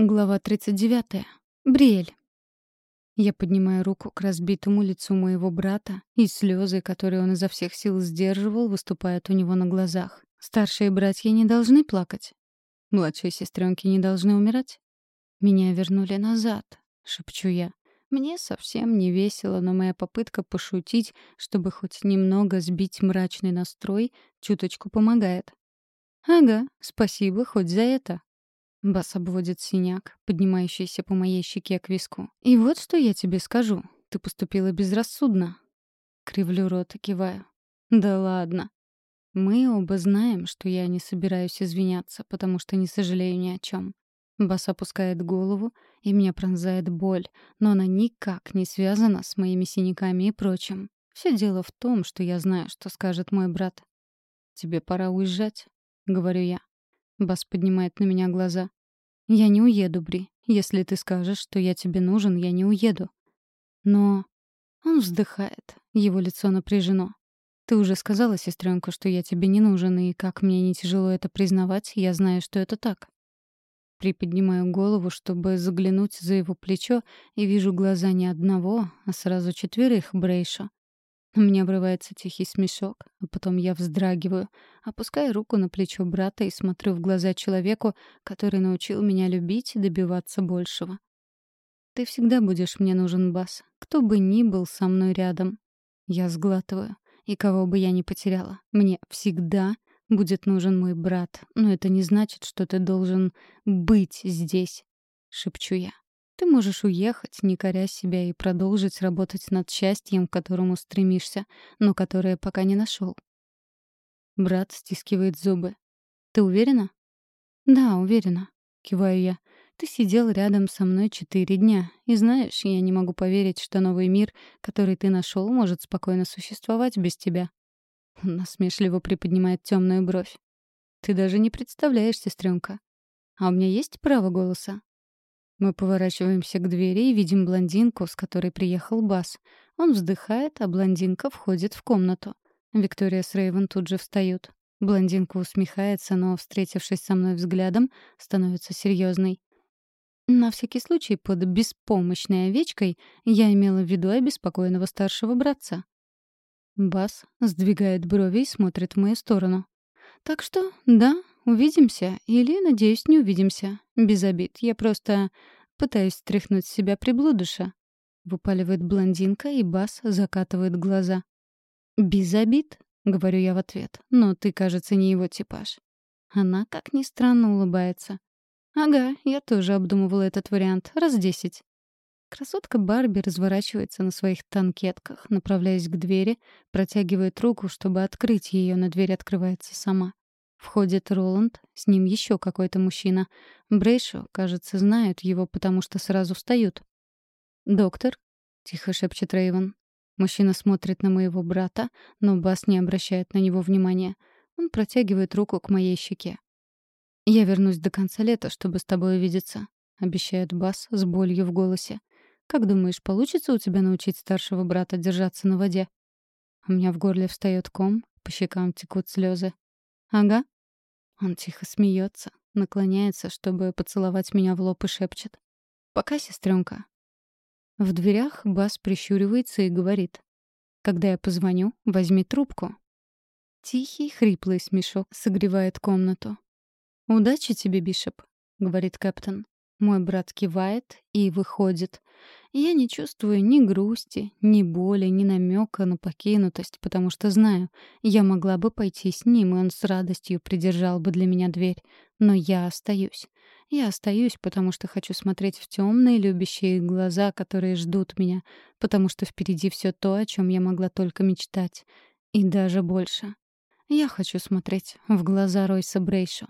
Глава 39. Бриэль. Я поднимаю руку к разбитому лицу моего брата, и слезы, которые он изо всех сил сдерживал, выступают у него на глазах. Старшие братья не должны плакать. Младшие сестренки не должны умирать. Меня вернули назад, шепчу я. Мне совсем не весело, но моя попытка пошутить, чтобы хоть немного сбить мрачный настрой, чуточку помогает. Ага, спасибо хоть за это. Бас обводит синяк, поднимающийся по моей щеке к виску. «И вот что я тебе скажу. Ты поступила безрассудно». Кривлю рот и киваю. «Да ладно». Мы оба знаем, что я не собираюсь извиняться, потому что не сожалею ни о чем. Бас опускает голову, и меня пронзает боль, но она никак не связана с моими синяками и прочим. Все дело в том, что я знаю, что скажет мой брат. «Тебе пора уезжать», — говорю я. Бас поднимает на меня глаза. «Я не уеду, Бри. Если ты скажешь, что я тебе нужен, я не уеду». Но... Он вздыхает. Его лицо напряжено. «Ты уже сказала, сестренка, что я тебе не нужен, и как мне не тяжело это признавать, я знаю, что это так». Приподнимаю голову, чтобы заглянуть за его плечо, и вижу глаза не одного, а сразу четверых Брейша. У меня обрывается тихий смешок, а потом я вздрагиваю, опускаю руку на плечо брата и смотрю в глаза человеку, который научил меня любить и добиваться большего. «Ты всегда будешь мне нужен, Бас, кто бы ни был со мной рядом». Я сглатываю, и кого бы я ни потеряла, мне всегда будет нужен мой брат, но это не значит, что ты должен быть здесь, — шепчу я. Ты можешь уехать, не коря себя, и продолжить работать над счастьем, к которому стремишься, но которое пока не нашел. Брат стискивает зубы. «Ты уверена?» «Да, уверена», — киваю я. «Ты сидел рядом со мной четыре дня, и знаешь, я не могу поверить, что новый мир, который ты нашел, может спокойно существовать без тебя». Он насмешливо приподнимает темную бровь. «Ты даже не представляешь, сестренка. А у меня есть право голоса?» Мы поворачиваемся к двери и видим блондинку, с которой приехал Бас. Он вздыхает, а блондинка входит в комнату. Виктория с Рейвен тут же встают. Блондинка усмехается, но, встретившись со мной взглядом, становится серьезной. На всякий случай, под беспомощной овечкой я имела в виду обеспокоенного старшего братца. Бас сдвигает брови и смотрит в мою сторону. «Так что, да, Увидимся или, надеюсь, не увидимся. Без обид. Я просто пытаюсь стряхнуть с себя приблудыша. Выпаливает блондинка, и Бас закатывает глаза. «Без обид?» — говорю я в ответ. «Но ты, кажется, не его типаж». Она, как ни странно, улыбается. «Ага, я тоже обдумывала этот вариант. Раз десять». Красотка Барби разворачивается на своих танкетках, направляясь к двери, протягивает руку, чтобы открыть ее, но дверь открывается сама. Входит Роланд, с ним еще какой-то мужчина. Брейшо, кажется, знают его, потому что сразу встают. «Доктор?» — тихо шепчет Рейвен. Мужчина смотрит на моего брата, но Бас не обращает на него внимания. Он протягивает руку к моей щеке. «Я вернусь до конца лета, чтобы с тобой увидеться», — обещает Бас с болью в голосе. «Как думаешь, получится у тебя научить старшего брата держаться на воде?» У меня в горле встает ком, по щекам текут слезы. «Ага». Он тихо смеется, наклоняется, чтобы поцеловать меня в лоб и шепчет. «Пока, сестренка». В дверях Бас прищуривается и говорит. «Когда я позвоню, возьми трубку». Тихий, хриплый смешок согревает комнату. «Удачи тебе, Бишоп», — говорит капитан. Мой брат кивает и выходит. Я не чувствую ни грусти, ни боли, ни намека на покинутость, потому что знаю, я могла бы пойти с ним, и он с радостью придержал бы для меня дверь. Но я остаюсь. Я остаюсь, потому что хочу смотреть в темные любящие глаза, которые ждут меня, потому что впереди все то, о чем я могла только мечтать. И даже больше. Я хочу смотреть в глаза Ройса Брейшо.